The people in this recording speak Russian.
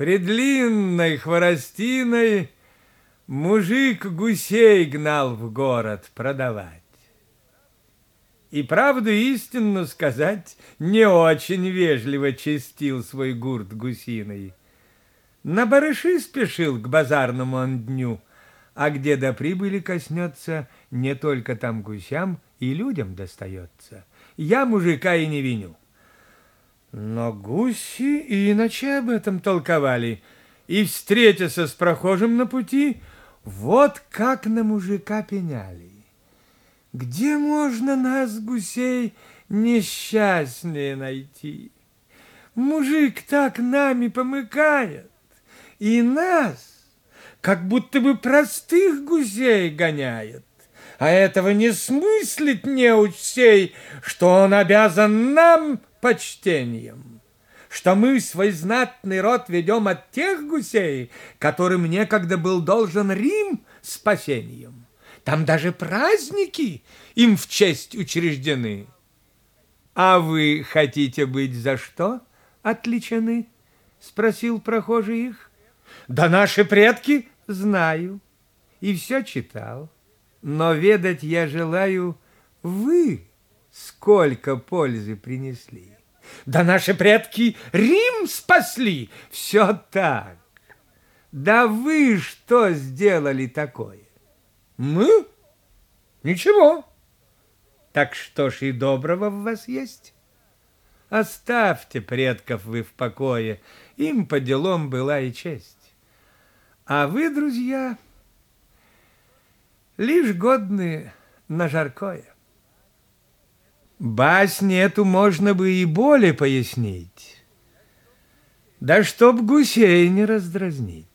При длинной хворостиной мужик гусей гнал в город продавать. И правду истинно сказать, не очень вежливо чистил свой гурт гусиной. На барыши спешил к базарному он дню, а где до прибыли коснется, не только там гусям и людям достается. Я мужика и не виню. Но гуси иначе об этом толковали, и, встретясь с прохожим на пути, вот как на мужика пеняли. Где можно нас, гусей, несчастнее найти? Мужик так нами помыкает, и нас, как будто бы простых гусей гоняет. А этого не смыслит неуч сей, что он обязан нам почтением, что мы свой знатный род ведем от тех гусей, которым некогда был должен Рим спасением. Там даже праздники им в честь учреждены. А вы хотите быть за что отличены? Спросил прохожий их. Да наши предки знаю и все читал. Но ведать я желаю, вы сколько пользы принесли. Да наши предки Рим спасли, все так. Да вы что сделали такое? Мы? Ничего. Так что ж и доброго в вас есть? Оставьте предков вы в покое, им по делам была и честь. А вы, друзья, лишь годны на жаркое. Басни эту можно бы и более пояснить, да чтоб гусей не раздразнить.